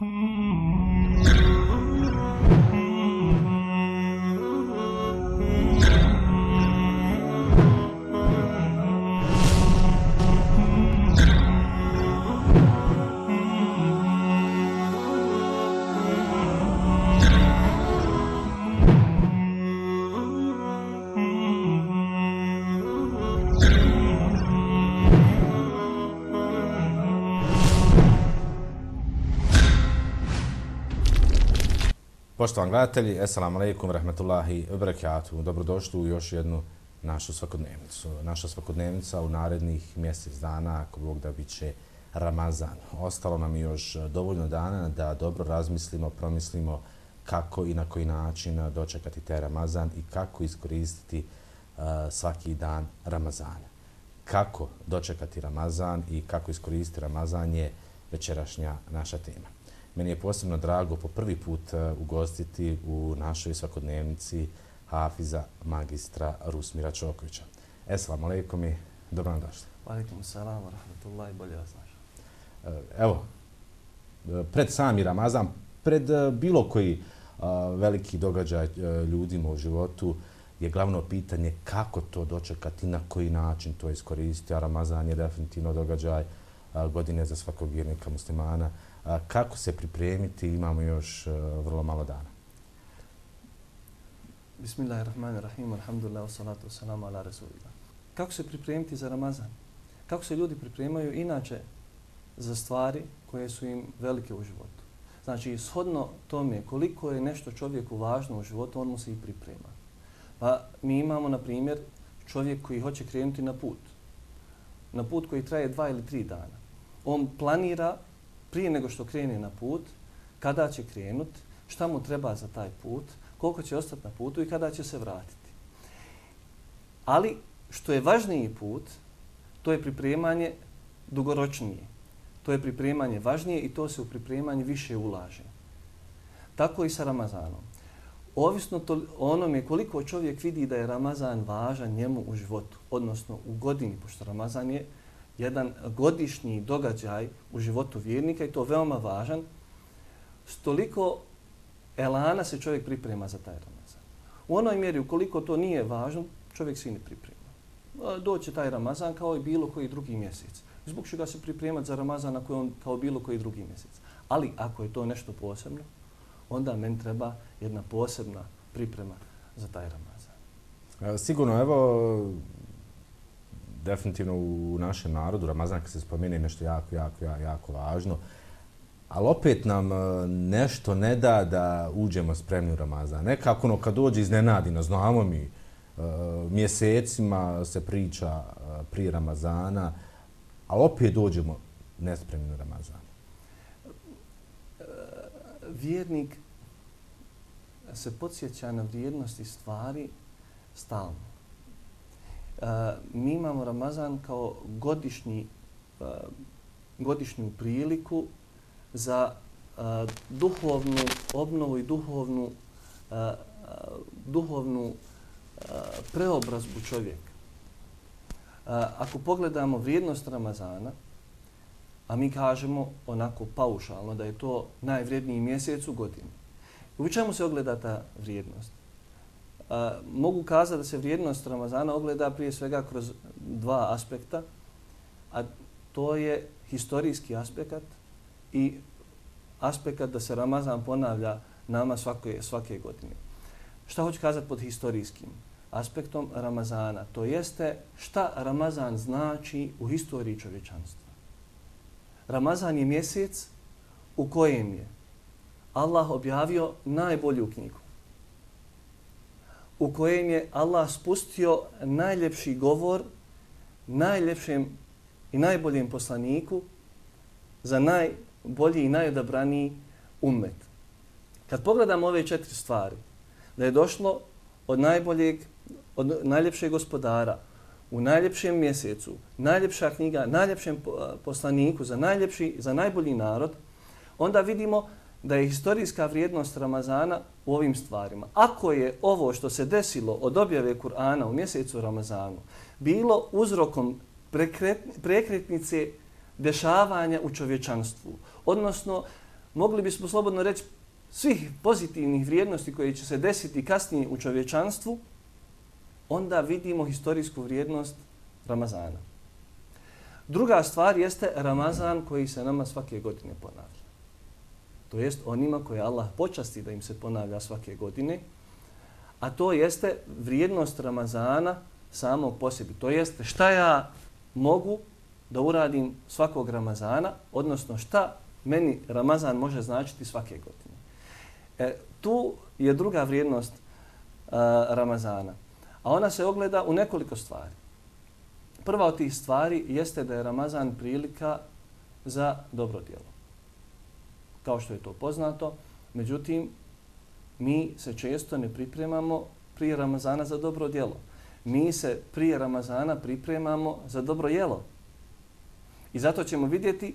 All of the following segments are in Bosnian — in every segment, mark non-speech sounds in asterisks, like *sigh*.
Mm-hmm. Poštovani gledatelji, assalamu alaikum, rahmetullahi, barakatuh. Dobrodošli u još jednu našu svakodnevnicu. Naša svakodnevnica u narednih mjesec dana, ako Bog da biće Ramazan. Ostalo nam još dovoljno dana da dobro razmislimo, promislimo kako i na koji način dočekati taj Ramazan i kako iskoristiti uh, svaki dan Ramazana. Kako dočekati Ramazan i kako iskoristiti Ramazan je večerašnja naša tema. Meni je posebno drago po prvi put e, ugostiti u našoj svakodnevnici Hafiza magistra Rusmira Čokovića. Esalamu alaikum i dobro nam došli. Alaikum salam, rahmatullahi, bolje vas znaš. E, evo, e, pred sami Ramazan, pred bilo koji veliki događaj ljudima u životu je glavno pitanje kako to dočekati, na koji način to iskoristiti. A Ramazan je definitivno događaj godine za svakog vjernika muslimana kako se pripremiti, imamo još e, vrlo malo dana. Bismillahirrahmanirrahim, alhamdulillah, salatu wassalamu ala rasulillah. Kako se pripremiti za Ramazan? Kako se ljudi pripremaju inače za stvari koje su im velike u životu? Znači, shodno tome koliko je nešto čovjeku važno u životu, on mu se i priprema. Pa mi imamo, na primjer, čovjek koji hoće krenuti na put. Na put koji traje dva ili tri dana. On planira prije nego što krene na put, kada će krenut, šta mu treba za taj put, koliko će ostati na putu i kada će se vratiti. Ali što je važniji put, to je pripremanje dugoročnije. To je pripremanje važnije i to se u pripremanje više ulaže. Tako i sa Ramazanom. Ovisno to onome koliko čovjek vidi da je Ramazan važan njemu u životu, odnosno u godini, pošto Ramazan je jedan godišnji događaj u životu vjernika i to veoma važan, stoliko elana se čovjek priprema za taj Ramazan. U onoj mjeri, ukoliko to nije važno, čovjek se i ne priprema. Doće taj Ramazan kao i bilo koji drugi mjesec. Zbog čega se pripremati za Ramazan ako on kao bilo koji drugi mjesec. Ali ako je to nešto posebno, onda men treba jedna posebna priprema za taj Ramazan. Sigurno, evo, definitivno u našem narodu, Ramazan kad se spomene nešto jako, jako, jako važno, ali opet nam e, nešto ne da da uđemo spremni u Ramazan. Nekako ono kad dođe iznenadi nas, znamo mi, e, mjesecima se priča e, prije Ramazana, ali opet dođemo nespremni u Ramazan. Vjernik se podsjeća na vrijednosti stvari stalno mi imamo Ramazan kao godišnji, uh, godišnju priliku za uh, duhovnu obnovu i duhovnu, uh, duhovnu preobrazbu čovjeka. Ako pogledamo vrijednost Ramazana, a mi kažemo onako paušalno da je to najvrijedniji mjesec u godini. U čemu se ogleda ta vrijednost? Mogu kazati da se vrijednost Ramazana ogleda prije svega kroz dva aspekta, a to je historijski aspekt i aspekt da se Ramazan ponavlja nama svake, svake godine. Šta hoću kazati pod historijskim aspektom Ramazana? To jeste šta Ramazan znači u historiji čovječanstva. Ramazan je mjesec u kojem je Allah objavio najbolju knjigu u kojem je Allah spustio najljepši govor najljepšem i najboljem poslaniku za najbolji i najodabraniji ummet. Kad pogledamo ove četiri stvari, da je došlo od najboljeg, od najljepšeg gospodara, u najljepšem mjesecu, najljepša knjiga, najljepšem poslaniku za najljepši, za najbolji narod, onda vidimo da je historijska vrijednost Ramazana u ovim stvarima. Ako je ovo što se desilo od objave Kur'ana u mjesecu Ramazanu bilo uzrokom prekretnice dešavanja u čovječanstvu, odnosno mogli bismo slobodno reći, svih pozitivnih vrijednosti koje će se desiti kasnije u čovječanstvu, onda vidimo historijsku vrijednost Ramazana. Druga stvar jeste Ramazan koji se nama svake godine ponavlja. To jest onima koje Allah počasti da im se ponavlja svake godine, a to jeste vrijednost Ramazana samog po sebi. To jeste šta ja mogu da uradim svakog Ramazana, odnosno šta meni Ramazan može značiti svake godine. E, tu je druga vrijednost e, Ramazana. A ona se ogleda u nekoliko stvari. Prva od tih stvari jeste da je Ramazan prilika za dobro djelo. Kao što je to poznato, međutim, mi se često ne pripremamo prije Ramazana za dobro djelo. Mi se prije Ramazana pripremamo za dobro jelo. I zato ćemo vidjeti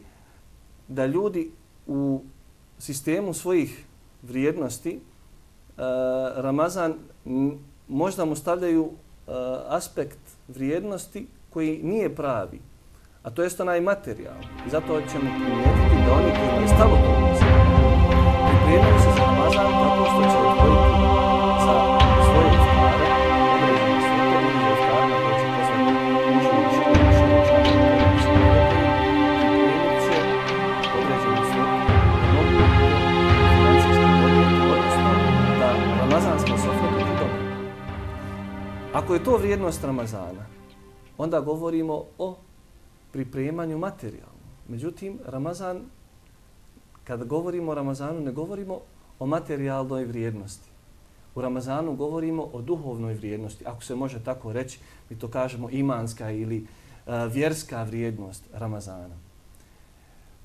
da ljudi u sistemu svojih vrijednosti e, Ramazan možda mu stavljaju e, aspekt vrijednosti koji nije pravi, a to jest onaj materijal. I zato ćemo primijetiti da oni koji je stalo pripremaju se za namazan tako što će odvojiti Ako je to vrijednost Ramazana, onda govorimo o pripremanju materijalnom. Međutim, Ramazan, kada govorimo o Ramazanu, ne govorimo o materijalnoj vrijednosti. U Ramazanu govorimo o duhovnoj vrijednosti. Ako se može tako reći, mi to kažemo imanska ili uh, vjerska vrijednost Ramazana.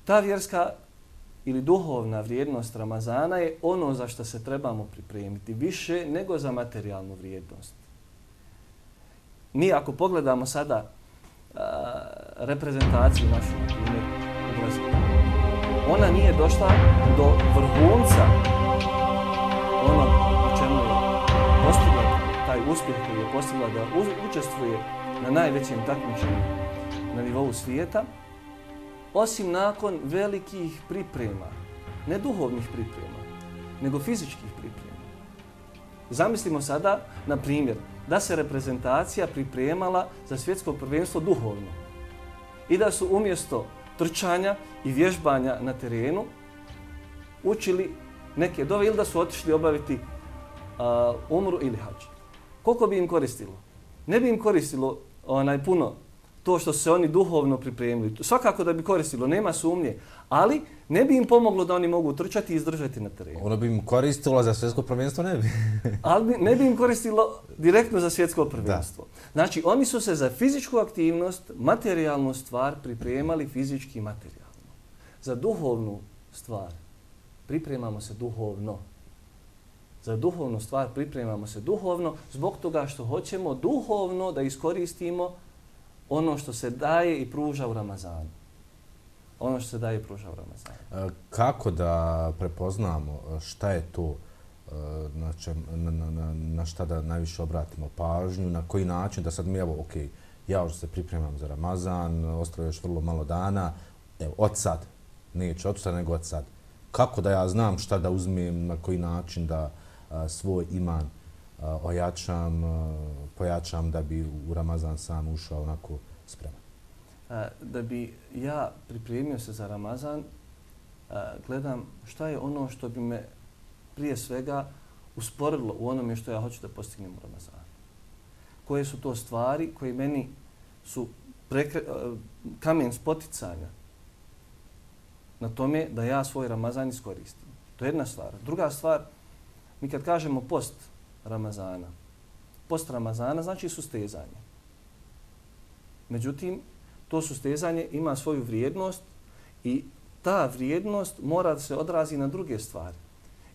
Ta vjerska ili duhovna vrijednost Ramazana je ono za što se trebamo pripremiti više nego za materijalnu vrijednost mi ako pogledamo sada Eh, reprezentaciju našu, na primjer, u Brazilu, ona nije došla do vrhunca ono u čemu je postigla taj uspjeh koji je postigla da učestvuje na najvećem takmičenju na nivou svijeta, osim nakon velikih priprema, ne duhovnih priprema, nego fizičkih priprema. Zamislimo sada, na primjer, da se reprezentacija pripremala za svjetsko prvenstvo duhovno i da su umjesto trčanja i vježbanja na terenu učili neke dove ili da su otišli obaviti uh, umru ili hađ. Koliko bi im koristilo? Ne bi im koristilo onaj puno to što se oni duhovno pripremili. Svakako da bi koristilo, nema sumnje, ali ne bi im pomoglo da oni mogu trčati i izdržati na terenu. Ono bi im koristilo za svjetsko prvenstvo, ne bi. *laughs* ali ne bi im koristilo direktno za svjetsko prvenstvo. Da. Znači, oni su se za fizičku aktivnost, materijalnu stvar pripremali fizički i materijalno. Za duhovnu stvar pripremamo se duhovno. Za duhovnu stvar pripremamo se duhovno zbog toga što hoćemo duhovno da iskoristimo ono što se daje i pruža u Ramazanu. Ono što se daje i pruža u Ramazanu. E, kako da prepoznamo e, šta je to e, na, čem, na, na, na, na šta da najviše obratimo pažnju, na koji način da sad mi, evo, ok, ja už se pripremam za Ramazan, ostalo još vrlo malo dana, evo, od sad, neću od sad, nego od sad. Kako da ja znam šta da uzmem, na koji način da a, svoj iman ojačam, pojačam da bi u Ramazan sam ušao onako spreman? Da bi ja pripremio se za Ramazan, gledam šta je ono što bi me prije svega usporilo u onome što ja hoću da postignem u Ramazanu. Koje su to stvari koje meni su prekre, kamen spoticanja na tome da ja svoj Ramazan iskoristim. To je jedna stvar. Druga stvar, mi kad kažemo post, Ramazana. Post Ramazana znači sustezanje. Međutim, to sustezanje ima svoju vrijednost i ta vrijednost mora da se odrazi na druge stvari.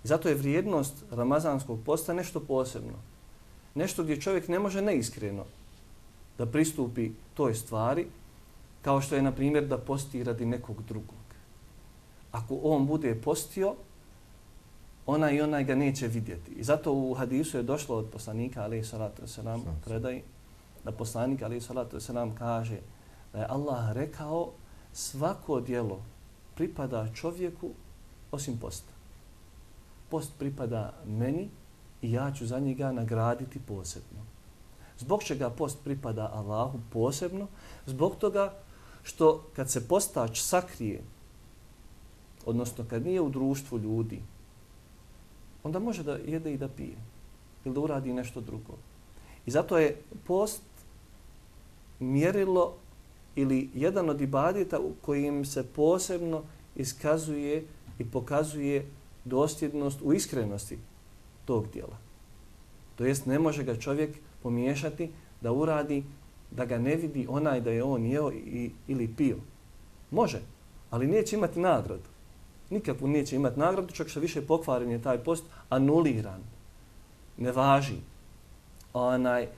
I zato je vrijednost Ramazanskog posta nešto posebno. Nešto gdje čovjek ne može neiskreno da pristupi toj stvari, kao što je, na primjer, da posti radi nekog drugog. Ako on bude postio, ona i onaj ga neće vidjeti. I zato u hadisu je došlo od poslanika, ali salatu nam predaj, da poslanik, ali salatu nam kaže da je Allah rekao svako dijelo pripada čovjeku osim posta. Post pripada meni i ja ću za njega nagraditi posebno. Zbog čega post pripada Allahu posebno? Zbog toga što kad se postač sakrije, odnosno kad nije u društvu ljudi, onda može da jede i da pije ili da uradi nešto drugo. I zato je post mjerilo ili jedan od ibadeta u kojim se posebno iskazuje i pokazuje dosljednost u iskrenosti tog dijela. To jest ne može ga čovjek pomiješati da uradi da ga ne vidi onaj da je on jeo i, ili pio. Može, ali neće imati nagradu. Nikakvu neće imati nagradu, čak što više pokvaren je taj post, anuliran. Ne važi. Onaj,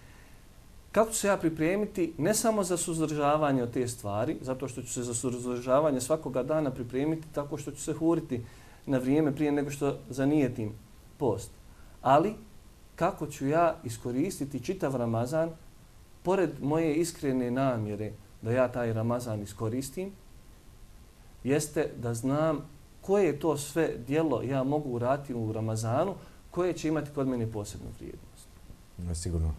kako ću se ja pripremiti ne samo za suzdržavanje od te stvari, zato što ću se za suzdržavanje svakoga dana pripremiti tako što ću se huriti na vrijeme prije nego što zanijetim post. Ali kako ću ja iskoristiti čitav Ramazan pored moje iskrene namjere da ja taj Ramazan iskoristim, jeste da znam koje je to sve dijelo ja mogu urati u Ramazanu koje će imati kod mene posebnu vrijednost. Sigurno. E,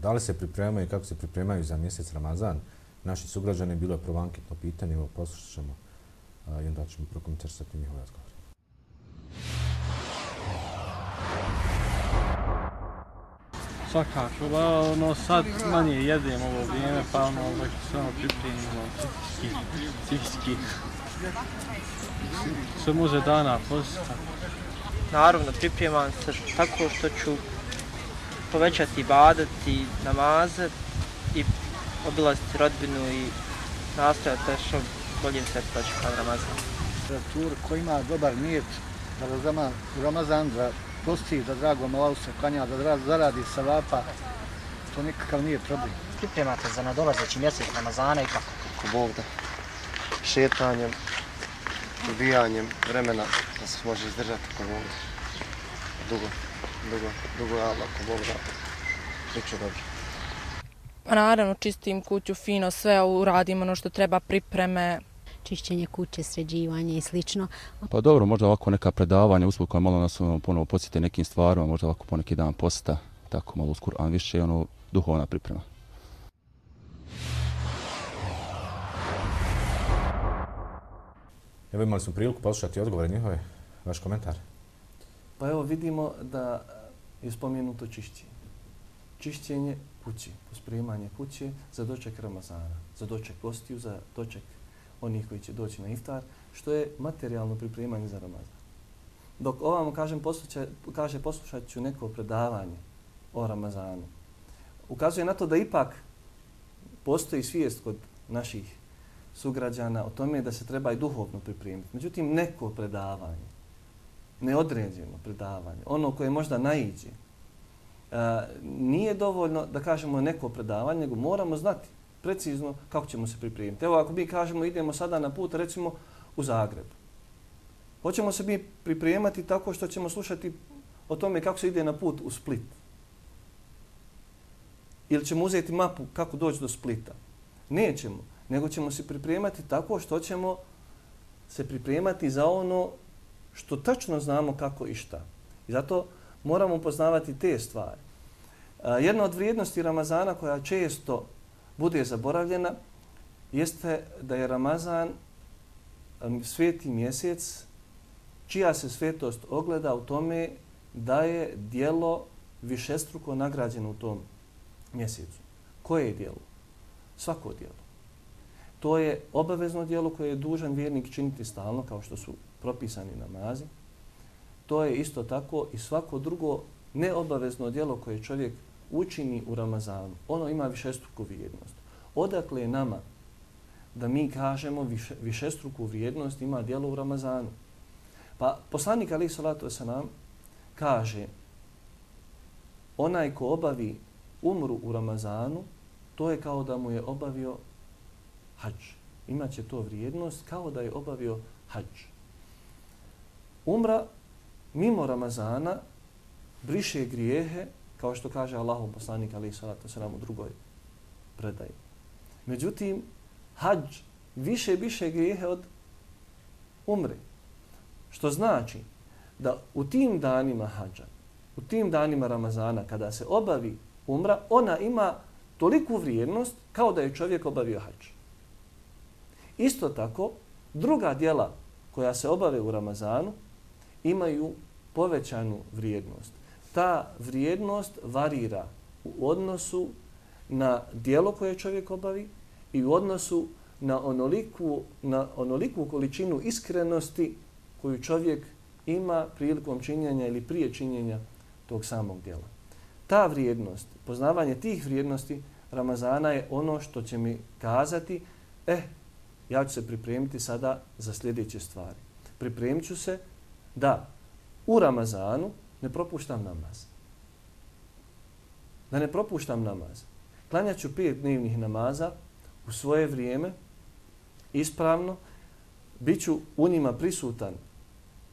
da li se pripremaju i kako se pripremaju za mjesec Ramazan? Naši sugrađani bilo je prvo anketno pitanje, evo poslušat ćemo i onda ćemo prokomentarsati njihove razgovore. Svakako, ba, ono sad manje jedem ovo vrijeme, pa ono se ono pripremimo psihički, Sve može dana postati. Naravno, pripremam se tako što ću povećati badet i namaze i obilaziti rodbinu i nastaviti da što bolje se doći kad Ramazan. Tur koji ima dobar nijet da razama Ramazan, da posti, da drago malo se klanja, da zaradi savapa, to nikakav nije problem. Pripremate za nadolazeći mjesec Ramazana i kako? Kako Bog da. Šetanjem, ubijanjem vremena da se može izdržati kako Bog da. Dugo, dugo, dugo, ali ako Bog da, bit će dobro. Pa naravno, čistim kuću fino, sve uradim ono što treba, pripreme. Čišćenje kuće, sređivanje i slično. Pa dobro, možda ovako neka predavanja, uspud koja malo nas ono, ponovo podsjeti nekim stvarima, možda ovako poneki dan posta, tako malo uskur, a više ono duhovna priprema. Evo imali smo priliku poslušati odgovore njihove. Vaš komentar? Pa evo vidimo da je spomenuto čišćenje. Čišćenje kući, pospremanje kuće za doček Ramazana, za doček gostiju, za doček onih koji će doći na iftar, što je materijalno pripremanje za Ramazan. Dok ovamo kažem, posluša, kaže poslušat ću neko predavanje o Ramazanu, ukazuje na to da ipak postoji svijest kod naših sugrađana o tome da se treba i duhovno pripremiti. Međutim, neko predavanje, neodređeno predavanje, ono koje možda naiđe, nije dovoljno da kažemo neko predavanje, nego moramo znati precizno kako ćemo se pripremiti. Evo ako mi kažemo idemo sada na put recimo u Zagreb. Hoćemo se mi pripremati tako što ćemo slušati o tome kako se ide na put u Split. Ili ćemo uzeti mapu kako doći do Splita. Nećemo, nego ćemo se pripremati tako što ćemo se pripremati za ono što tačno znamo kako i šta. I zato moramo poznavati te stvari. Jedna od vrijednosti Ramazana koja često bude zaboravljena jeste da je Ramazan sveti mjesec čija se svetost ogleda u tome da je dijelo višestruko nagrađeno u tom mjesecu. Koje je dijelo? Svako dijelo. To je obavezno dijelo koje je dužan vjernik činiti stalno, kao što su propisani namazi. To je isto tako i svako drugo neobavezno dijelo koje čovjek učini u Ramazanu, ono ima višestruku vrijednost. Odakle je nama da mi kažemo više, višestruku vrijednost ima dijelo u Ramazanu? Pa poslanik Ali Salatu Wasalam kaže onaj ko obavi umru u Ramazanu, to je kao da mu je obavio hađ. Imaće to vrijednost kao da je obavio hađ. Umra mimo Ramazana briše grijehe kao što kaže Allahov poslanik ali salatu selam u drugoj predaji. Međutim, hađ više više grijehe od umre. Što znači da u tim danima hađa, u tim danima Ramazana, kada se obavi umra, ona ima toliku vrijednost kao da je čovjek obavio hađ. Isto tako, druga dijela koja se obave u Ramazanu imaju povećanu vrijednost. Ta vrijednost varira u odnosu na dijelo koje čovjek obavi i u odnosu na onoliku, na onoliku količinu iskrenosti koju čovjek ima prilikom činjenja ili prije činjenja tog samog dijela. Ta vrijednost, poznavanje tih vrijednosti Ramazana je ono što će mi kazati, eh, ja ću se pripremiti sada za sljedeće stvari. Pripremit ću se da u Ramazanu ne propuštam namaz. Da ne propuštam namaz. Klanjat ću pet dnevnih namaza u svoje vrijeme, ispravno, bit ću u njima prisutan,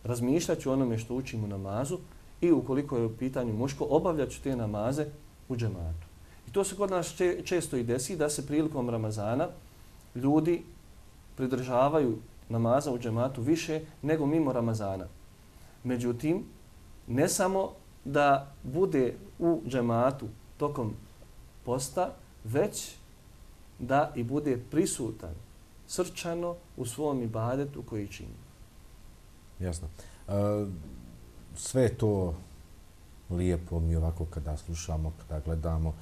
razmišljat ću onome što učim u namazu i ukoliko je u pitanju muško, obavljat ću te namaze u džematu. I to se kod nas često i desi da se prilikom Ramazana ljudi pridržavaju namaza u džematu više nego mimo Ramazana. Međutim, ne samo da bude u džematu tokom posta, već da i bude prisutan srčano u svom ibadetu koji čini. Jasno. E, sve to lijepo mi ovako kada slušamo, kada gledamo,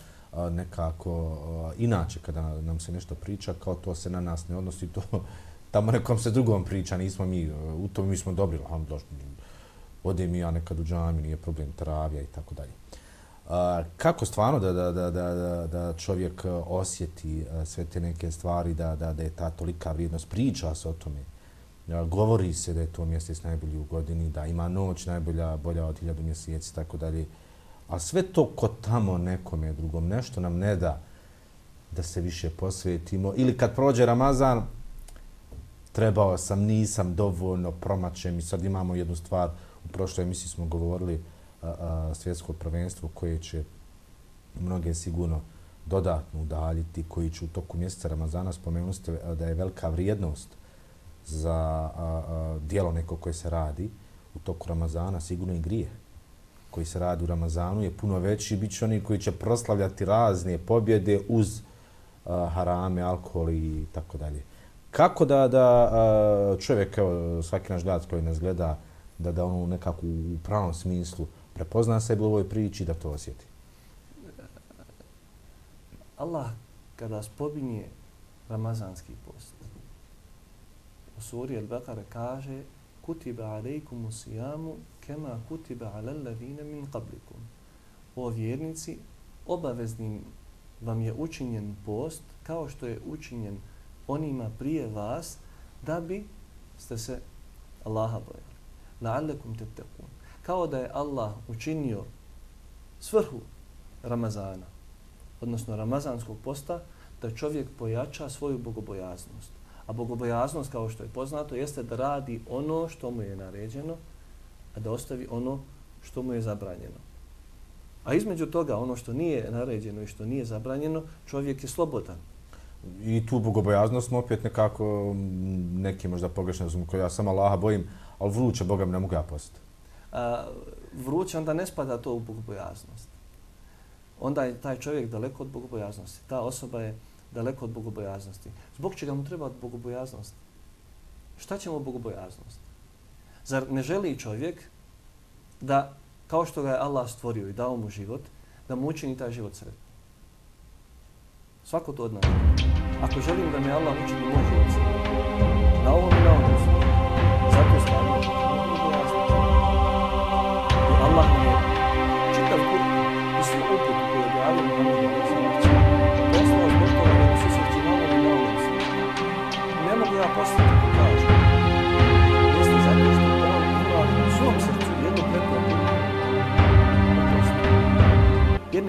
nekako inače kada nam se nešto priča, kao to se na nas ne odnosi, to *laughs* tamo nekom se drugom priča, nismo mi, u tom mi smo dobri, alhamdulillah, ono, ode mi ja nekad u džami, nije problem, travija i tako dalje. Kako stvarno da, da, da, da, da čovjek osjeti e, sve te neke stvari, da, da, da je ta tolika vrijednost, priča se o tome, govori se da je to mjesec najbolji u godini, da ima noć najbolja, bolja od hiljadu mjeseci, tako dalje. A sve to ko tamo nekome drugom, nešto nam ne da da se više posvetimo. Ili kad prođe Ramazan, trebao sam, nisam dovoljno promačem i sad imamo jednu stvar, u prošloj emisiji smo govorili a, a, svjetsko prvenstvo koje će mnoge sigurno dodatno udaljiti, koji će u toku mjeseca Ramazana spomenuti da je velika vrijednost za a, a, dijelo neko koje se radi u toku Ramazana, sigurno i grije koji se radi u Ramazanu je puno veći, Biće oni koji će proslavljati razne pobjede uz uh, harame, alkohol i tako dalje. Kako da, da uh, čovjek, evo, svaki naš gledac koji nas gleda, da, da ono nekako u pravom smislu prepozna sebe u ovoj priči da to osjeti? Allah kada spominje Ramazanski post, u suri Al-Baqara kaže kutiba alejkum usijamu kema kutiba ala ladine min qablikum. O vjernici, obaveznim vam je učinjen post kao što je učinjen onima prije vas da bi ste se Allaha bojali. La'allakum tattaqun. Kao da je Allah učinio svrhu Ramazana, odnosno Ramazanskog posta, da čovjek pojača svoju bogobojaznost. A bogobojaznost, kao što je poznato, jeste da radi ono što mu je naređeno, a da ostavi ono što mu je zabranjeno. A između toga, ono što nije naređeno i što nije zabranjeno, čovjek je slobodan. I tu bogobojaznost smo opet nekako, neki možda pogrešno razum, koji ja sam Allaha bojim, ali vruće Boga mi ne mogu ja postati. Vruće onda ne spada to u bogobojaznost. Onda je taj čovjek daleko od bogobojaznosti. Ta osoba je daleko od bogobojaznosti. Zbog čega mu treba bogobojaznost? Šta će mu bogobojaznost? Zar ne želi čovjek da, kao što ga je Allah stvorio i dao mu život, da mu učini taj život sretno? Svako to od nas. Ako želim da me Allah učini moj život sretno, na ovom i na ovom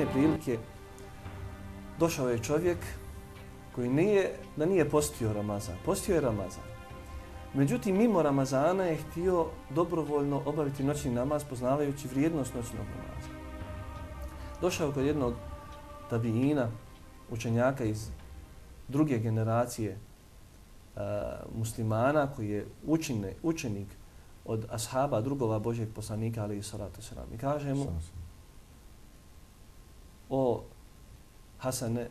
Jedne prilike došao je čovjek koji nije, da nije postio Ramazan. Postio je Ramazan. Međutim, mimo Ramazana je htio dobrovoljno obaviti noćni namaz poznavajući vrijednost noćnog namaza. Došao kod jednog tabijina, učenjaka iz druge generacije e, muslimana koji je učine, učenik od ashaba drugova Božeg poslanika, ali i salatu selam. I kaže mu, o Hasane,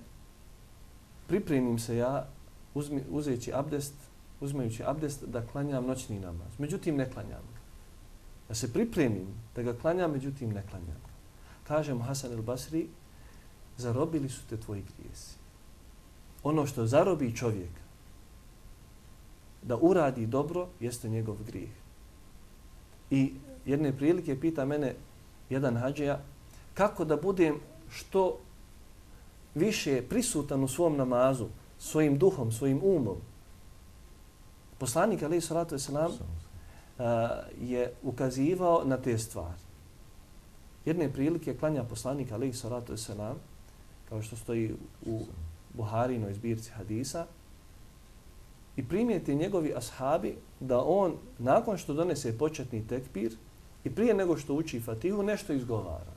pripremim se ja uzmi, uzeći abdest, uzmajući abdest da klanjam noćni namaz. Međutim, ne klanjam ga. Ja se pripremim da ga klanjam, međutim, ne klanjam ga. Kaže mu Hasan el Basri, zarobili su te tvoji grijesi. Ono što zarobi čovjek da uradi dobro, jeste njegov grijeh. I jedne prilike pita mene jedan hađija, kako da budem što više prisutan u svom namazu, svojim duhom, svojim umom. Poslanik, ali salatu wasalam, je ukazivao na te stvari. Jedne prilike klanja poslanik, ali salatu wasalam, kao što stoji u Buharinoj zbirci hadisa, i primijeti njegovi ashabi da on, nakon što donese početni tekbir, i prije nego što uči Fatihu, nešto izgovara.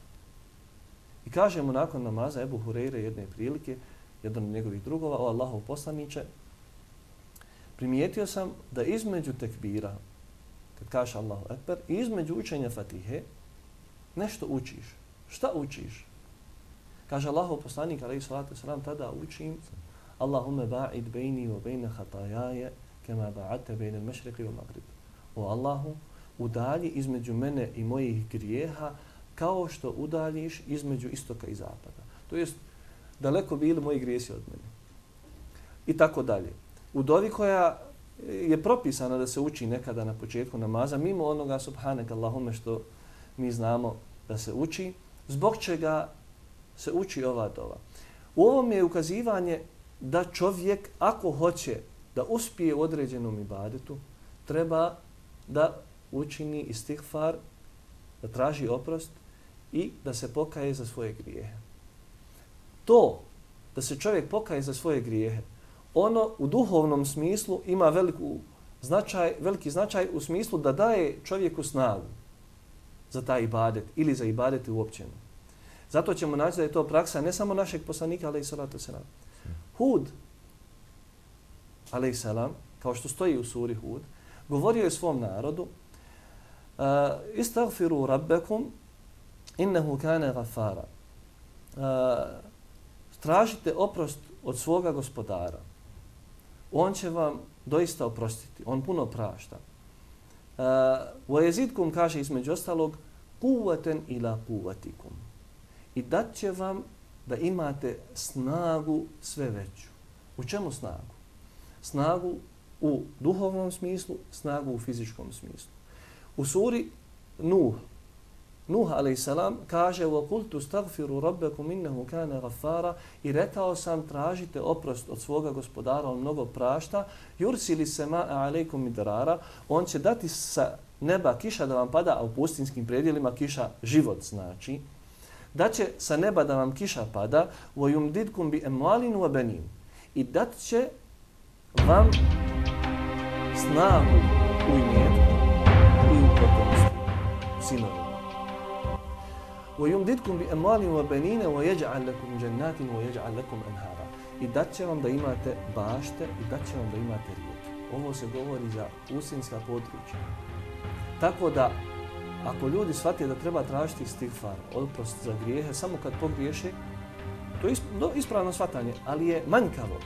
I kaže mu nakon namaza Ebu Hureyre jedne prilike, jedan od njegovih drugova, o Allahov poslaniće, primijetio sam da između tekbira, kad kaže Allahu Ekber, i između učenja Fatihe, nešto učiš. Šta učiš? Kaže Allahov poslanik, alaihi salatu salam, tada učim Allahumme ba'id bejni wa bejne hatajaje kema ba'ate bejne mešreki wa magrib. O Allahu, udalji između mene i mojih grijeha kao što udaljiš između istoka i zapada. To jest, daleko bili moji grijesi od mene. I tako dalje. U dovi koja je propisana da se uči nekada na početku namaza, mimo onoga subhanak Allahume što mi znamo da se uči, zbog čega se uči ova dova. U ovom je ukazivanje da čovjek, ako hoće da uspije u određenom ibadetu, treba da učini istihfar, da traži oprost i da se pokaje za svoje grijehe. To da se čovjek pokaje za svoje grijehe, ono u duhovnom smislu ima veliku značaj, veliki značaj u smislu da daje čovjeku snagu za taj ibadet ili za ibadete uopćeno. Zato ćemo naći da je to praksa ne samo našeg poslanika, ali i salatu selam. Hud, ali i selam, kao što stoji u suri Hud, govorio je svom narodu, istagfiru rabbekum innehu kane gafara. Uh, tražite oprost od svoga gospodara. On će vam doista oprostiti. On puno prašta. Uh, wa jezitkom kaže između ostalog kuvaten ila kuvatikum. I dat će vam da imate snagu sve veću. U čemu snagu? Snagu u duhovnom smislu, snagu u fizičkom smislu. U suri Nuh, Nuh a.s. kaže وَقُلْتُ اسْتَغْفِرُوا رَبَّكُمْ إِنَّهُ كَانَ غَفَّارًا i rekao sam tražite oprost od svoga gospodara, on mnogo prašta, يُرْسِلِ سَمَاءَ عَلَيْكُمْ مِدْرَارًا on će dati sa neba kiša da vam pada, a u pustinskim predjelima kiša život znači, da će sa neba da vam kiša pada وَيُمْدِدْكُمْ بِأَمْوَالٍ وَبَنِينَ i dat će vam snagu u imetku i u potomstvu, sinovi. وَيُمْدِدْكُمْ بِأَمْوَالٍ وَبَنِينَ وَيَجْعَلْ لَكُمْ جَنَّاتٍ وَيَجْعَلْ لَكُمْ أَنْهَارًا I dat će vam da imate bašte i dat će vam da imate rijeke. Ovo se govori za pustinska područja. Tako da, ako ljudi shvate da treba tražiti stigfar, odprost za grijehe, samo kad pogriješe, to je ispravno shvatanje, ali je manjkavo.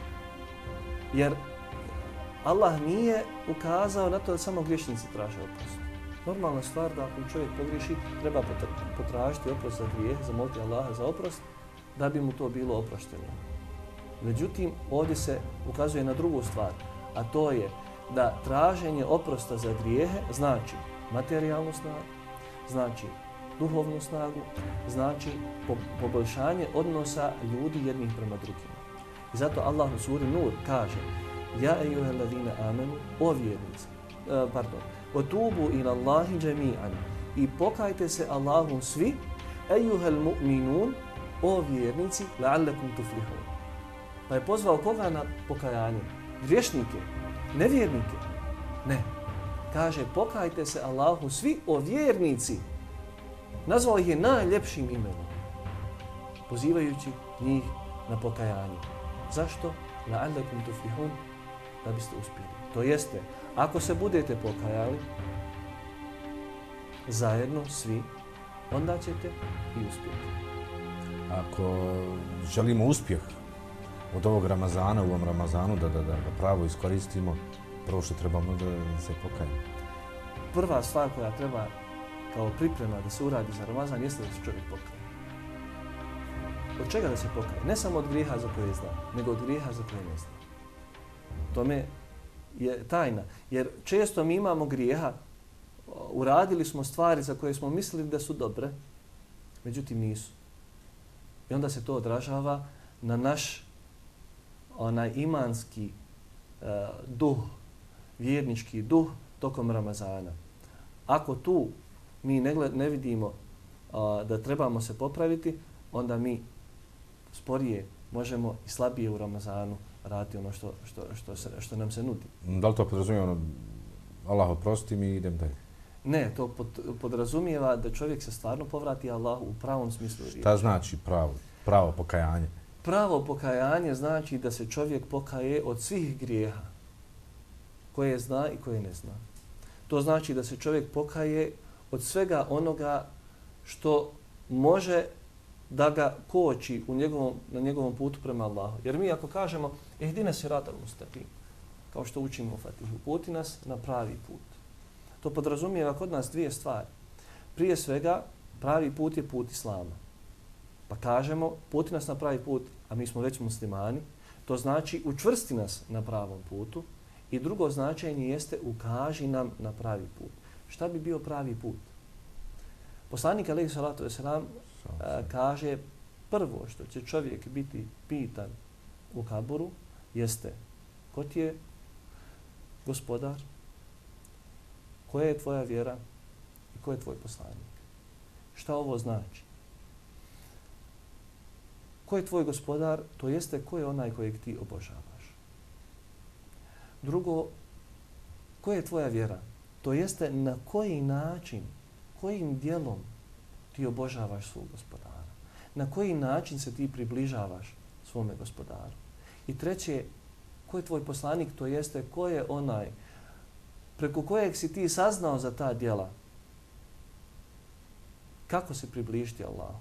Jer Allah nije ukazao na to da samo griješnici traže oprost normalna stvar da ako čovjek pogriši, treba potražiti oprost za grijeh, zamoliti Allaha za oprost, da bi mu to bilo oprošteno. Međutim, ovdje se ukazuje na drugu stvar, a to je da traženje oprosta za grijehe znači materijalnu snagu, znači duhovnu snagu, znači poboljšanje odnosa ljudi jednih prema drugima. I zato Allah u suri Nur kaže Ja ejuhe ladina amenu, o vjernici, e, pardon, وَتُوبُوا إِلَى اللَّهِ جَمِيعًا I pokajte se Allahum svi, أَيُّهَا الْمُؤْمِنُونَ O vjernici, لَعَلَّكُمْ تُفْلِحُونَ Pa je pozvao koga na pokajanje? Griješnike? Nevjernike? Ne. Kaže, pokajte se Allahu svi o vjernici. Nazvao ih je najljepšim imenom. Pozivajući njih na pokajanje. Zašto? لَعَلَّكُمْ تُفْلِحُونَ Da biste uspjeli. To jeste, ako se budete pokajali, zajedno, svi, onda ćete i uspjeti. Ako želimo uspjeh od ovog Ramazana, u ovom Ramazanu, da, da, da ga pravo iskoristimo, prvo što trebamo da se pokajemo. Prva stvar koja treba kao priprema da se uradi za Ramazan jeste da se čovjek pokaje. Od čega da se pokaje? Ne samo od grijeha za koje zna, nego od grijeha za koje ne zna. Tome je tajna. Jer često mi imamo grijeha, uradili smo stvari za koje smo mislili da su dobre, međutim nisu. I onda se to odražava na naš onaj imanski uh, duh, vjernički duh tokom Ramazana. Ako tu mi ne, gled, ne vidimo uh, da trebamo se popraviti, onda mi sporije možemo i slabije u Ramazanu raditi ono što, što, što, se, što nam se nudi. Da li to podrazumije ono, Allah oprosti mi i idem dalje? Ne, to pod, podrazumijeva da čovjek se stvarno povrati Allahu u pravom smislu. Šta znači pravo, pravo pokajanje? Pravo pokajanje znači da se čovjek pokaje od svih grijeha koje zna i koje ne zna. To znači da se čovjek pokaje od svega onoga što može da ga koči u njegovom, na njegovom putu prema Allahu. Jer mi ako kažemo, ehdine se rata mustaqim, kao što učimo u Fatihu, puti nas na pravi put. To podrazumijeva kod nas dvije stvari. Prije svega, pravi put je put Islama. Pa kažemo, puti nas na pravi put, a mi smo već muslimani, to znači učvrsti nas na pravom putu. I drugo značenje jeste ukaži nam na pravi put. Šta bi bio pravi put? Poslanik alaihi salatu wasalam kaže prvo što će čovjek biti pitan u kaburu jeste ko ti je gospodar, koja je tvoja vjera i ko je tvoj poslanik. Šta ovo znači? Ko je tvoj gospodar, to jeste ko je onaj kojeg ti obožavaš. Drugo, koja je tvoja vjera? To jeste na koji način, kojim dijelom ti obožavaš svog gospodara. Na koji način se ti približavaš svome gospodaru. I treće, ko je tvoj poslanik, to jeste ko je onaj preko kojeg si ti saznao za ta djela. Kako se približiti Allahu?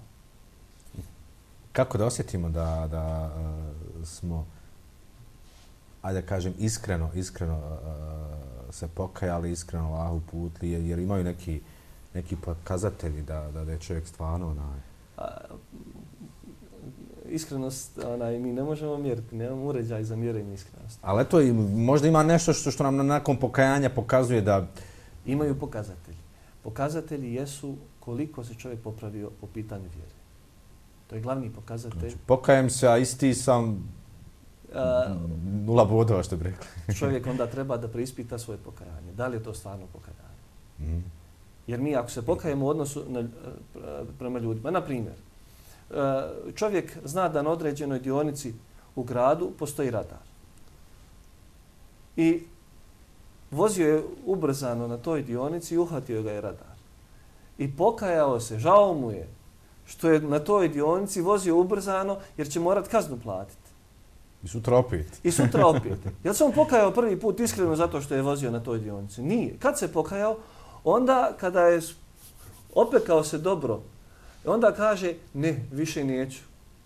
Kako da osjetimo da, da uh, smo, ajde da kažem, iskreno, iskreno uh, se pokajali, iskreno Allahu putli, jer, jer imaju neki, neki pokazatelji da, da, da je čovjek stvarno onaj... Iskrenost onaj, mi ne možemo mjeriti, nemamo uređaj za mjerenje iskrenosti. Ali to možda ima nešto što, što nam nakon pokajanja pokazuje da... Imaju pokazatelji. Pokazatelji jesu koliko se čovjek popravio po pitanju vjere. To je glavni pokazatelj. Znači, pokajem se, a isti sam a, nula bodova, što bi rekli. *laughs* čovjek onda treba da preispita svoje pokajanje. Da li je to stvarno pokajanje? Mm. Jer mi ako se pokajemo u odnosu na, prema ljudima, na primjer, čovjek zna da na određenoj dionici u gradu postoji radar. I vozio je ubrzano na toj dionici i uhvatio ga je radar. I pokajao se, žao mu je što je na toj dionici vozio ubrzano jer će morat kaznu platiti. I sutra opet. I sutra *laughs* opet. Jel se on pokajao prvi put iskreno zato što je vozio na toj dionici? Nije. Kad se pokajao? Onda kada je opekao se dobro, onda kaže, ne, više neću.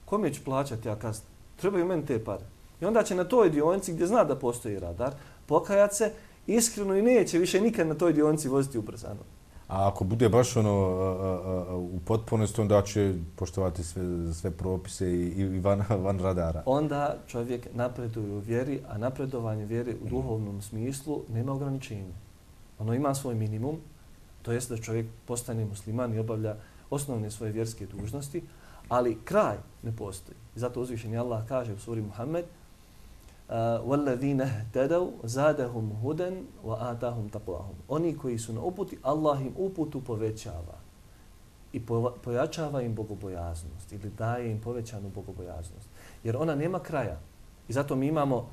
Kom je ću plaćati ja kaznu? Trebaju meni te pare. I onda će na toj dionici gdje zna da postoji radar, pokajat se iskreno i neće više nikad na toj dionici voziti ubrzano. A ako bude baš ono u potpunosti, onda će poštovati sve, sve propise i, i van, *laughs* van radara. Onda čovjek napreduje u vjeri, a napredovanje vjeri u duhovnom smislu nema ograničenja. Ono ima svoj minimum, to jest da čovjek postane musliman i obavlja osnovne svoje vjerske dužnosti, ali kraj ne postoji. Zato uzvišeni Allah kaže u suri Muhammed وَالَّذِينَ هْتَدَوْ زَادَهُمْ هُدًا وَآتَهُمْ تَقْوَهُمْ Oni koji su na uputi, Allah im uputu povećava i pojačava im bogobojaznost ili daje im povećanu bogobojaznost. Jer ona nema kraja. I zato mi imamo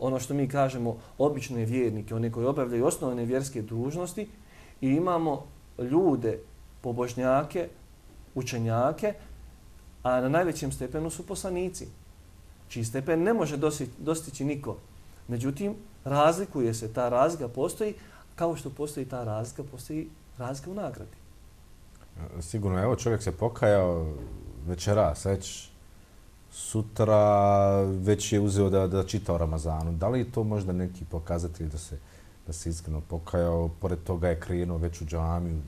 ono što mi kažemo obične vjernike, one koji obavljaju osnovne vjerske dužnosti i imamo ljude, pobožnjake, učenjake, a na najvećem stepenu su poslanici, čiji stepen ne može dostići niko. Međutim, razlikuje se, ta razlika postoji, kao što postoji ta razlika, postoji razlika u nagradi. E, sigurno, evo čovjek se pokajao večeras, već sutra već je uzeo da, da čita o Ramazanu. Da li je to možda neki pokazatelj da se, da se iskreno pokajao? Pored toga je krenuo već u džamiju,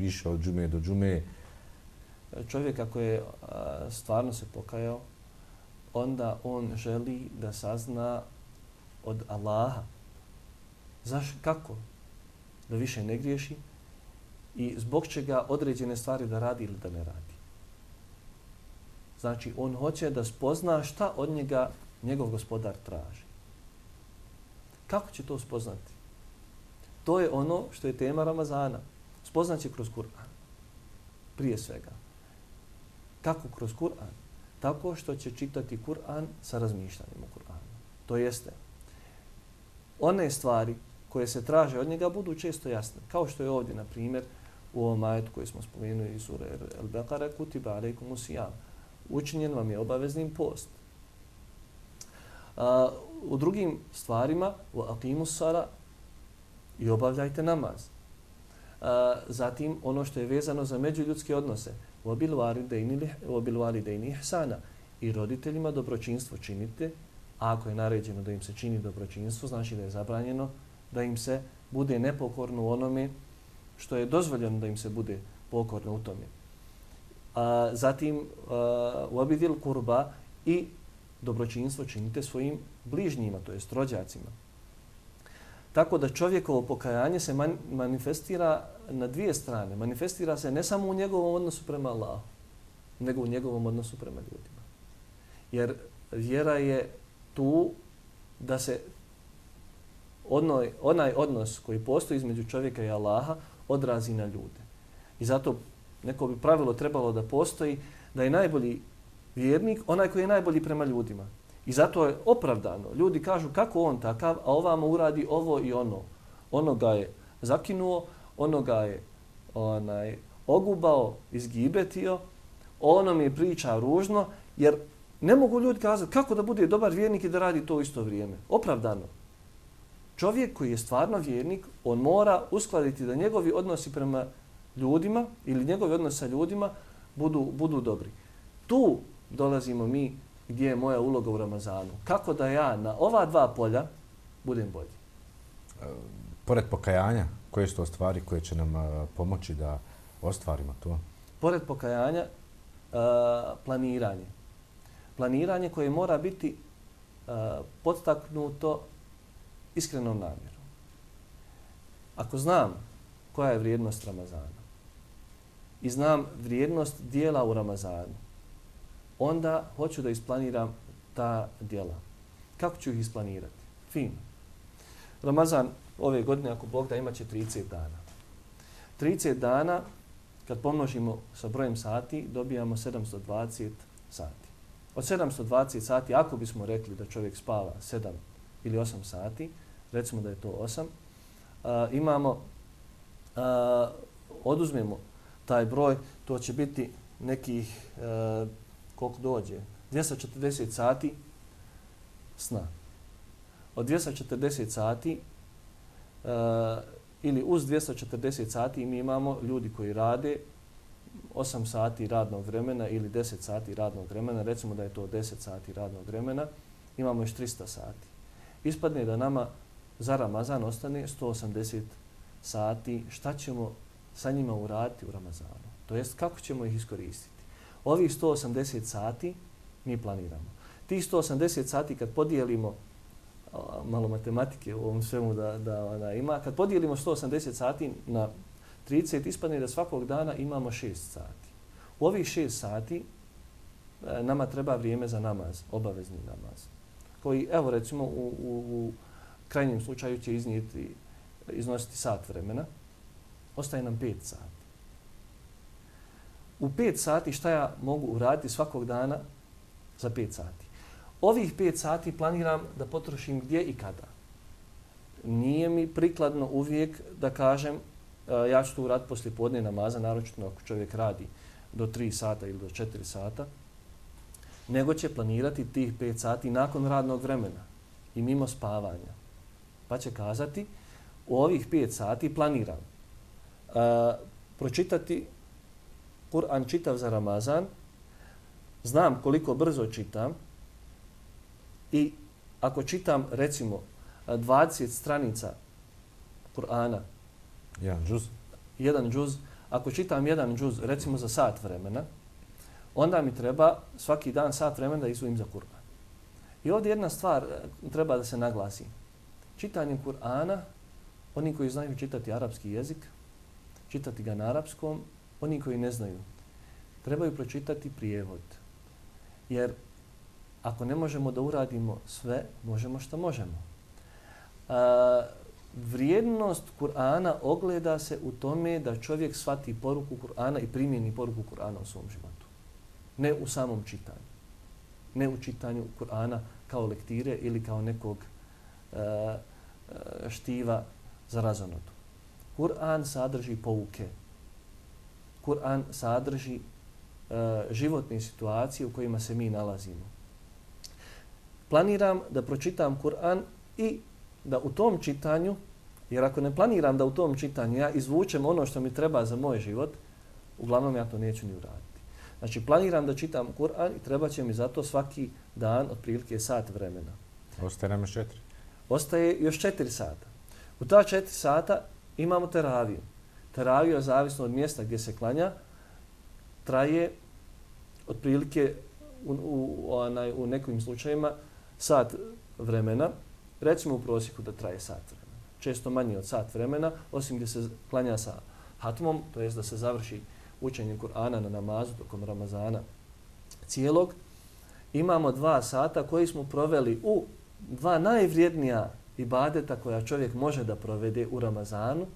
više od džume do džume. Čovjek ako je stvarno se pokajao, onda on želi da sazna od Allaha. Zaš, kako? Da više ne griješi i zbog čega određene stvari da radi ili da ne radi. Znači, on hoće da spozna šta od njega njegov gospodar traži. Kako će to spoznati? To je ono što je tema Ramazana. Spoznaće kroz Kur'an. Prije svega. Kako kroz Kur'an? Tako što će čitati Kur'an sa razmišljanjem o Kur'anu. To jeste, one stvari koje se traže od njega budu često jasne. Kao što je ovdje, na primjer, u ovom ajetu koji smo spomenuli iz sura El-Beqara, kutiba alaikum usijam. Učinjen vam je obaveznim post. A, u drugim stvarima, u aqimu sara, i obavljajte namaz. A, zatim, ono što je vezano za međuljudske odnose, obil validejni ihsana, i roditeljima dobročinstvo činite, a ako je naređeno da im se čini dobročinstvo, znači da je zabranjeno da im se bude nepokorno u onome što je dozvoljeno da im se bude pokorno u tome. A, zatim, u obidil kurba i dobročinstvo činite svojim bližnjima, to jest rođacima. Tako da čovjekovo pokajanje se man, manifestira na dvije strane. Manifestira se ne samo u njegovom odnosu prema Allahu, nego u njegovom odnosu prema ljudima. Jer vjera je tu da se onoj, onaj odnos koji postoji između čovjeka i Allaha odrazi na ljude. I zato neko bi pravilo trebalo da postoji da je najbolji vjernik onaj koji je najbolji prema ljudima. I zato je opravdano. Ljudi kažu kako on takav, a ovamo uradi ovo i ono. Ono ga je zakinuo, ono ga je onaj, ogubao, izgibetio, ono mi priča ružno, jer ne mogu ljudi kazati kako da bude dobar vjernik i da radi to isto vrijeme. Opravdano čovjek koji je stvarno vjernik, on mora uskladiti da njegovi odnosi prema ljudima ili njegovi odnosi sa ljudima budu, budu dobri. Tu dolazimo mi gdje je moja uloga u Ramazanu. Kako da ja na ova dva polja budem bolji? E, pored pokajanja, koje su to stvari koje će nam e, pomoći da ostvarimo to? Pored pokajanja, e, planiranje. Planiranje koje mora biti podstaknuto iskrenom namjerom. Ako znam koja je vrijednost Ramazana i znam vrijednost dijela u Ramazanu, onda hoću da isplaniram ta djela. Kako ću ih isplanirati? Fino. Ramazan ove godine, ako Bog da, imaće 30 dana. 30 dana, kad pomnožimo sa brojem sati, dobijamo 720 sati. Od 720 sati, ako bismo rekli da čovjek spava 7 ili 8 sati, recimo da je to 8, uh, imamo, uh, oduzmemo taj broj, to će biti nekih, uh, koliko dođe, 240 sati sna. Od 240 sati uh, ili uz 240 sati mi imamo ljudi koji rade 8 sati radnog vremena ili 10 sati radnog vremena, recimo da je to 10 sati radnog vremena, imamo još 300 sati. Ispadne da nama za Ramazan ostane 180 sati, šta ćemo sa njima uraditi u Ramazanu? To jest kako ćemo ih iskoristiti? Ovih 180 sati mi planiramo. Ti 180 sati kad podijelimo malo matematike u ovom svemu da, da ona ima, kad podijelimo 180 sati na 30, ispadne da svakog dana imamo 6 sati. U ovih 6 sati e, nama treba vrijeme za namaz, obavezni namaz. Koji, evo recimo, u, u, u krajnjem slučaju će iznijeti, iznositi sat vremena, ostaje nam 5 sati. U 5 sati šta ja mogu uraditi svakog dana za 5 sati? Ovih 5 sati planiram da potrošim gdje i kada. Nije mi prikladno uvijek da kažem uh, ja ću to uraditi poslije podne namaza, naročito ako čovjek radi do 3 sata ili do 4 sata, nego će planirati tih 5 sati nakon radnog vremena i mimo spavanja pa će kazati u ovih 5 sati planiram uh, pročitati Kur'an čitav za Ramazan, znam koliko brzo čitam i ako čitam recimo 20 stranica Kur'ana, jedan džuz, jedan džuz, ako čitam jedan džuz recimo za sat vremena, onda mi treba svaki dan sat vremena da izvojim za Kur'an. I ovdje jedna stvar e, treba da se naglasi. Čitanje Kur'ana, oni koji znaju čitati arapski jezik, čitati ga na arapskom, oni koji ne znaju, trebaju pročitati prijevod. Jer ako ne možemo da uradimo sve, možemo što možemo. A, vrijednost Kur'ana ogleda se u tome da čovjek shvati poruku Kur'ana i primjeni poruku Kur'ana u svom životu. Ne u samom čitanju. Ne u čitanju Kur'ana kao lektire ili kao nekog uh, štiva za razonodu. Kur'an sadrži pouke. Kur'an sadrži uh, životne situacije u kojima se mi nalazimo. Planiram da pročitam Kur'an i da u tom čitanju, jer ako ne planiram da u tom čitanju ja izvučem ono što mi treba za moj život, uglavnom ja to neću ni uraditi. Znači, planiram da čitam Kur'an i treba će mi zato svaki dan otprilike sat vremena. Ostaje nam još četiri. Ostaje još četiri sata. U ta četiri sata imamo teraviju. Teravija, zavisno od mjesta gdje se klanja, traje otprilike u, u, onaj, u nekim slučajima sat vremena, recimo u prosjeku da traje sat vremena. Često manje od sat vremena, osim gdje se klanja sa hatmom, to jest da se završi učenje Kur'ana na namazu tokom Ramazana cijelog, imamo dva sata koji smo proveli u dva najvrijednija ibadeta koja čovjek može da provede u Ramazanu,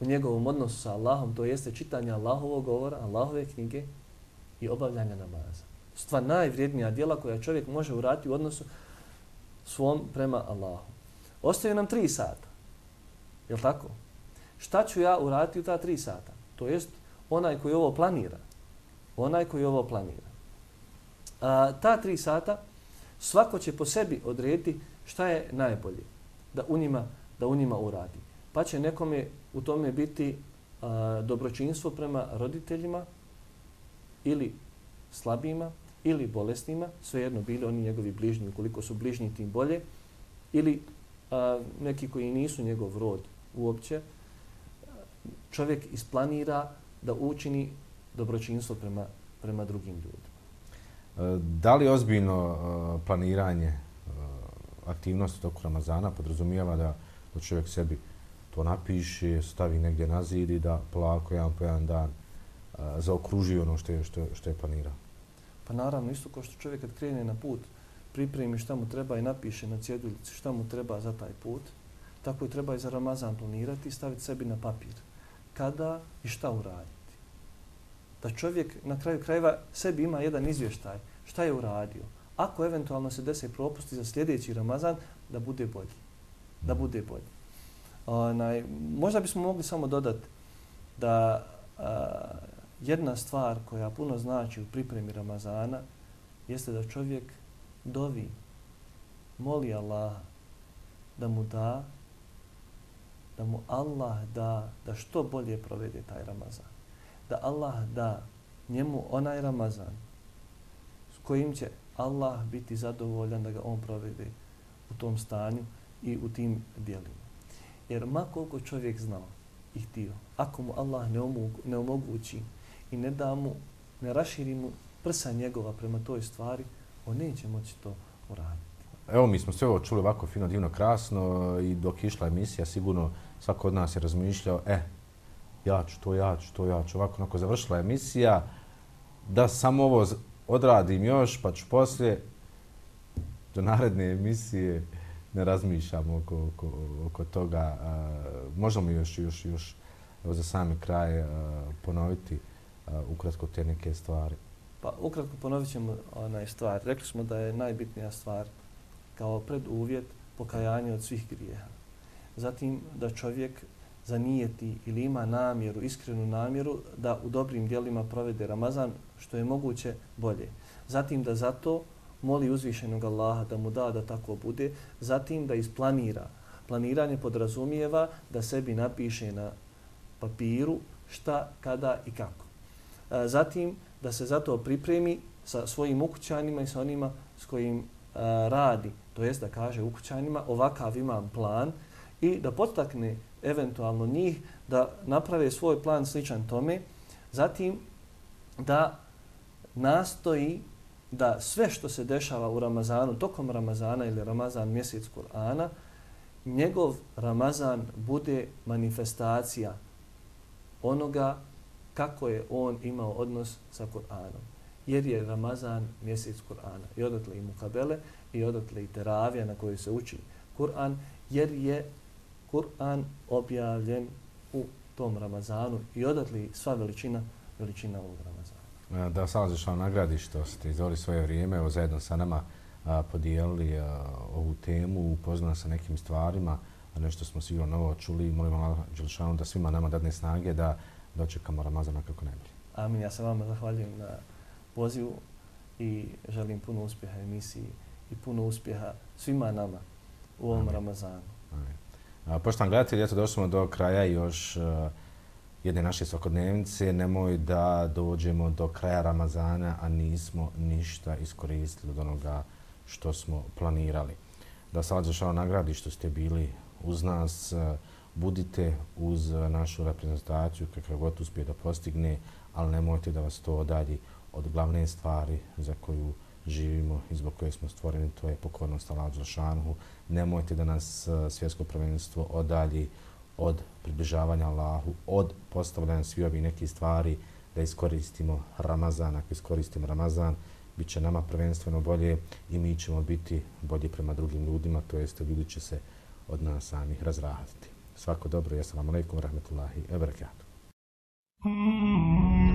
u njegovom odnosu sa Allahom, to jeste čitanje Allahovog govora, Allahove knjige i obavljanje namaza. Stva najvrijednija djela koja čovjek može urati u odnosu svom prema Allahu. Ostaje nam tri sata. Je li tako? Šta ću ja urati u ta tri sata? To jest onaj koji ovo planira. Onaj koji ovo planira. A, ta tri sata svako će po sebi odrediti šta je najbolje da u njima, da u njima uradi. Pa će nekome u tome biti a, dobročinstvo prema roditeljima ili slabima ili bolesnima, svejedno bili oni njegovi bližnji, koliko su bližnji tim bolje, ili a, neki koji nisu njegov rod uopće, čovjek isplanira da učini dobročinstvo prema, prema drugim ljudima. E, da li ozbiljno e, planiranje e, aktivnosti toku Ramazana podrazumijeva da, da čovjek sebi to napiše, stavi negdje na zid i da polako jedan po jedan dan zaokruži ono što je, što, što je planirao? Pa naravno, isto kao što čovjek kad krene na put, pripremi šta mu treba i napiše na cjeduljici šta mu treba za taj put, tako i treba i za Ramazan planirati i staviti sebi na papir. Kada i šta uraditi. Da čovjek na kraju krajeva sebi ima jedan izvještaj šta je uradio. Ako eventualno se dese propusti za sljedeći Ramazan, da bude bolji. Da bude bolji. Onaj, možda bismo mogli samo dodati da a, jedna stvar koja puno znači u pripremi Ramazana jeste da čovjek dovi, moli Allaha da mu da, da mu Allah da, da što bolje provede taj Ramazan. Da Allah da njemu onaj Ramazan s kojim će Allah biti zadovoljan da ga on provede u tom stanju i u tim dijelima. Jer makoliko čovjek znao i htio, ako mu Allah ne, omogu, ne omogući i ne da mu, ne raširi mu prsa njegova prema toj stvari, on neće moći to uraditi. Evo mi smo sve ovo čuli ovako fino, divno, krasno i dok išla emisija sigurno svako od nas je razmišljao, e, ja ću to, ja ću to, ja ću. Ovako, onako završila emisija, da samo ovo odradim još, pa ću poslije do naredne emisije ne razmišljam oko, oko, oko toga. možemo još, još, još evo za sami kraj ponoviti ukratko te neke stvari? Pa ukratko ponovit ćemo onaj stvar. Rekli smo da je najbitnija stvar kao preduvjet pokajanje od svih grijeha. Zatim da čovjek zanijeti ili ima namjeru, iskrenu namjeru da u dobrim dijelima provede Ramazan što je moguće bolje. Zatim da zato moli uzvišenog Allaha da mu da da tako bude. Zatim da isplanira. Planiranje podrazumijeva da sebi napiše na papiru šta, kada i kako e, zatim, da se zato pripremi sa svojim ukućanima i sa onima s kojim e, radi. To jest da kaže ukućanima ovakav imam plan i da potakne eventualno njih da naprave svoj plan sličan tome. Zatim, da nastoji da sve što se dešava u Ramazanu, tokom Ramazana ili Ramazan mjesec Kur'ana, njegov Ramazan bude manifestacija onoga kako je on imao odnos sa Kur'anom. Jer je Ramazan mjesec Kur'ana. I odatle i Mukabele, i odatle i Teravija na kojoj se uči Kur'an, jer je Kur'an objavljen u tom Ramazanu i odatle sva veličina, veličina ovog Ramazana. Da sam zašao nagradi što ste izvoli svoje vrijeme, evo zajedno sa nama a, podijelili a, ovu temu, upoznali sa nekim stvarima, a nešto smo sigurno novo čuli i molim Allah Đelšanu da svima nama dadne snage da dočekamo Ramazana kako bi. Amin, ja se vama zahvaljujem na pozivu i želim puno uspjeha emisiji i puno uspjeha svima nama u ovom Amin. Ramazanu. Amin. Poštovani gledatelji, eto došli smo do kraja još uh, jedne naše svakodnevnice. Nemoj da dođemo do kraja Ramazana, a nismo ništa iskoristili od onoga što smo planirali. Da se zašao nagradi što ste bili uz nas, eh, budite uz našu reprezentaciju kakav god uspije da postigne, ali nemojte da vas to odalji od glavne stvari za koju živimo i zbog koje smo stvoreni, to je pokornost Allah Đelšanhu. Nemojte da nas eh, svjetsko prvenstvo odalji od približavanja Allahu, od postavljanja svi ovi neki stvari, da iskoristimo Ramazan. Ako iskoristimo Ramazan, bit će nama prvenstveno bolje i mi ćemo biti bolji prema drugim ljudima, to jeste ljudi će se od nas samih razraditi. Svako dobro, ja sam vam alaikum, rahmetullahi, ebarakatuh. Mm-hmm.